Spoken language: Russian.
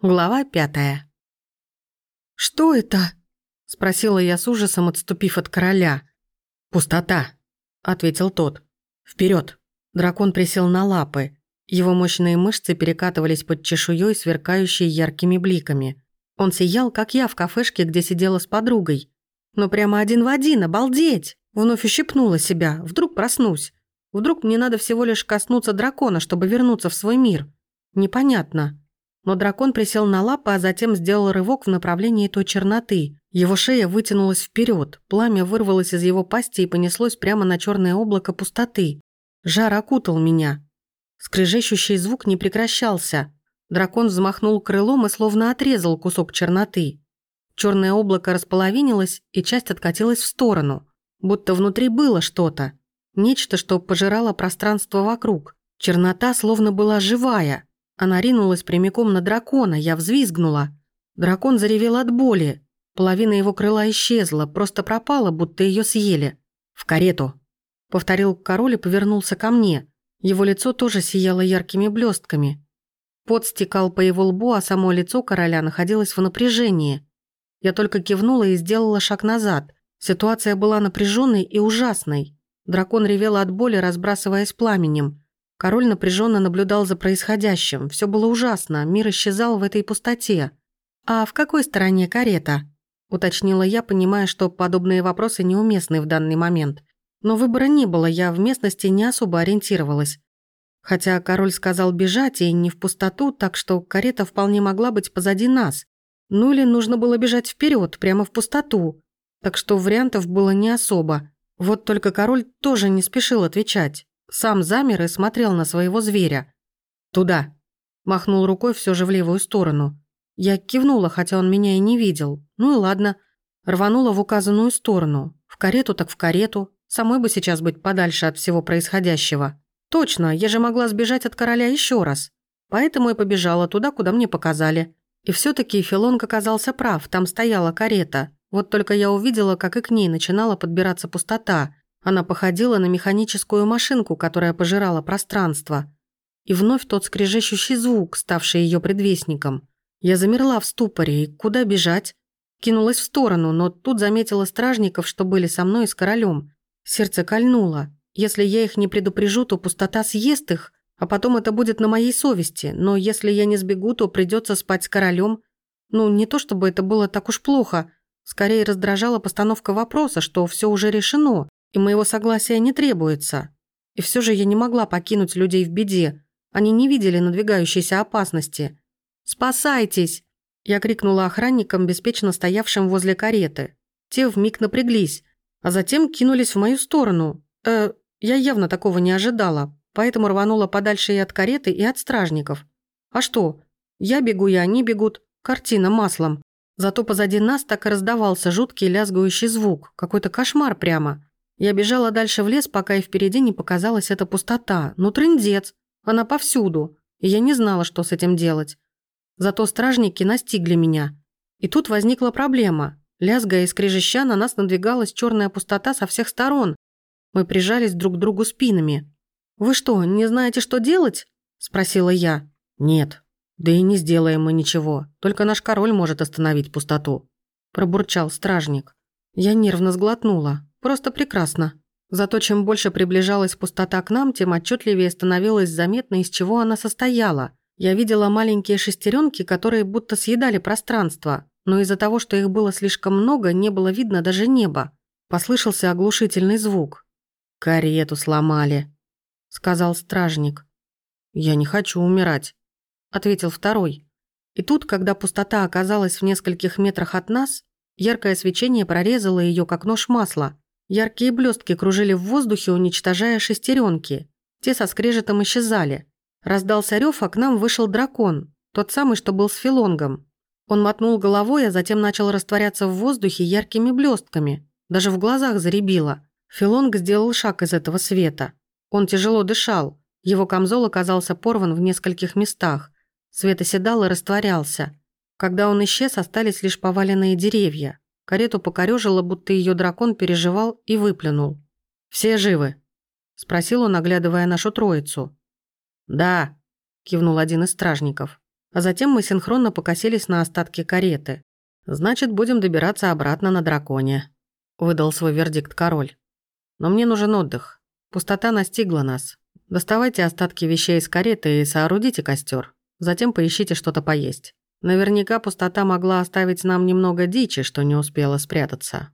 Глава пятая. «Что это?» – спросила я с ужасом, отступив от короля. «Пустота», – ответил тот. Вперед! Дракон присел на лапы. Его мощные мышцы перекатывались под чешуей, сверкающей яркими бликами. Он сиял, как я в кафешке, где сидела с подругой. Но прямо один в один, обалдеть! Вновь ущипнула себя, вдруг проснусь. Вдруг мне надо всего лишь коснуться дракона, чтобы вернуться в свой мир. Непонятно но дракон присел на лапы, а затем сделал рывок в направлении той черноты. Его шея вытянулась вперед, пламя вырвалось из его пасти и понеслось прямо на черное облако пустоты. Жар окутал меня. Скрежещущий звук не прекращался. Дракон взмахнул крылом и словно отрезал кусок черноты. Черное облако располовинилось, и часть откатилась в сторону. Будто внутри было что-то. Нечто, что пожирало пространство вокруг. Чернота словно была живая – она ринулась прямиком на дракона, я взвизгнула. Дракон заревел от боли. Половина его крыла исчезла, просто пропала, будто ее съели. «В карету!» — повторил король и повернулся ко мне. Его лицо тоже сияло яркими блестками. Пот стекал по его лбу, а само лицо короля находилось в напряжении. Я только кивнула и сделала шаг назад. Ситуация была напряженной и ужасной. Дракон ревел от боли, разбрасываясь пламенем. Король напряженно наблюдал за происходящим. Все было ужасно, мир исчезал в этой пустоте. «А в какой стороне карета?» – уточнила я, понимая, что подобные вопросы неуместны в данный момент. Но выбора не было, я в местности не особо ориентировалась. Хотя король сказал бежать и не в пустоту, так что карета вполне могла быть позади нас. Ну или нужно было бежать вперед, прямо в пустоту. Так что вариантов было не особо. Вот только король тоже не спешил отвечать. Сам замер и смотрел на своего зверя. «Туда!» Махнул рукой все же в левую сторону. Я кивнула, хотя он меня и не видел. Ну и ладно. Рванула в указанную сторону. В карету так в карету. Самой бы сейчас быть подальше от всего происходящего. Точно, я же могла сбежать от короля еще раз. Поэтому и побежала туда, куда мне показали. И все таки Филонг оказался прав, там стояла карета. Вот только я увидела, как и к ней начинала подбираться пустота. Она походила на механическую машинку, которая пожирала пространство. И вновь тот скрежещущий звук, ставший ее предвестником. Я замерла в ступоре, и куда бежать? Кинулась в сторону, но тут заметила стражников, что были со мной и с королем. Сердце кольнуло. Если я их не предупрежу, то пустота съест их, а потом это будет на моей совести. Но если я не сбегу, то придется спать с королем. Ну, не то чтобы это было так уж плохо. Скорее раздражала постановка вопроса, что все уже решено, и моего согласия не требуется. И все же я не могла покинуть людей в беде. Они не видели надвигающейся опасности. «Спасайтесь!» Я крикнула охранникам, беспечно стоявшим возле кареты. Те вмиг напряглись, а затем кинулись в мою сторону. Э, я явно такого не ожидала, поэтому рванула подальше и от кареты, и от стражников. А что? Я бегу, и они бегут. Картина маслом. Зато позади нас так и раздавался жуткий лязгающий звук. Какой-то кошмар прямо. Я бежала дальше в лес, пока и впереди не показалась эта пустота. Ну, трындец. Она повсюду. И я не знала, что с этим делать. Зато стражники настигли меня. И тут возникла проблема. Лязгая и скрежеща, на нас надвигалась черная пустота со всех сторон. Мы прижались друг к другу спинами. «Вы что, не знаете, что делать?» – спросила я. «Нет. Да и не сделаем мы ничего. Только наш король может остановить пустоту», – пробурчал стражник. Я нервно сглотнула. Просто прекрасно. Зато чем больше приближалась пустота к нам, тем отчетливее становилось заметно, из чего она состояла. Я видела маленькие шестеренки, которые будто съедали пространство, но из-за того, что их было слишком много, не было видно даже неба. Послышался оглушительный звук. «Карету сломали», — сказал стражник. «Я не хочу умирать», — ответил второй. И тут, когда пустота оказалась в нескольких метрах от нас, яркое свечение прорезало ее как нож масла. Яркие блестки кружили в воздухе, уничтожая шестеренки. Те со скрежетом исчезали. Раздался рев, а к нам вышел дракон, тот самый, что был с Филонгом. Он мотнул головой, а затем начал растворяться в воздухе яркими блестками. Даже в глазах заребило. Филонг сделал шаг из этого света. Он тяжело дышал. Его камзол оказался порван в нескольких местах. Свет оседал и растворялся. Когда он исчез, остались лишь поваленные деревья. Карету покорёжило, будто ее дракон переживал и выплюнул. «Все живы?» – спросил он, оглядывая нашу троицу. «Да», – кивнул один из стражников. а затем мы синхронно покосились на остатки кареты. «Значит, будем добираться обратно на драконе», — выдал свой вердикт король. «Но мне нужен отдых. Пустота настигла нас. Доставайте остатки вещей из кареты и соорудите костер. Затем поищите что-то поесть. Наверняка пустота могла оставить нам немного дичи, что не успела спрятаться.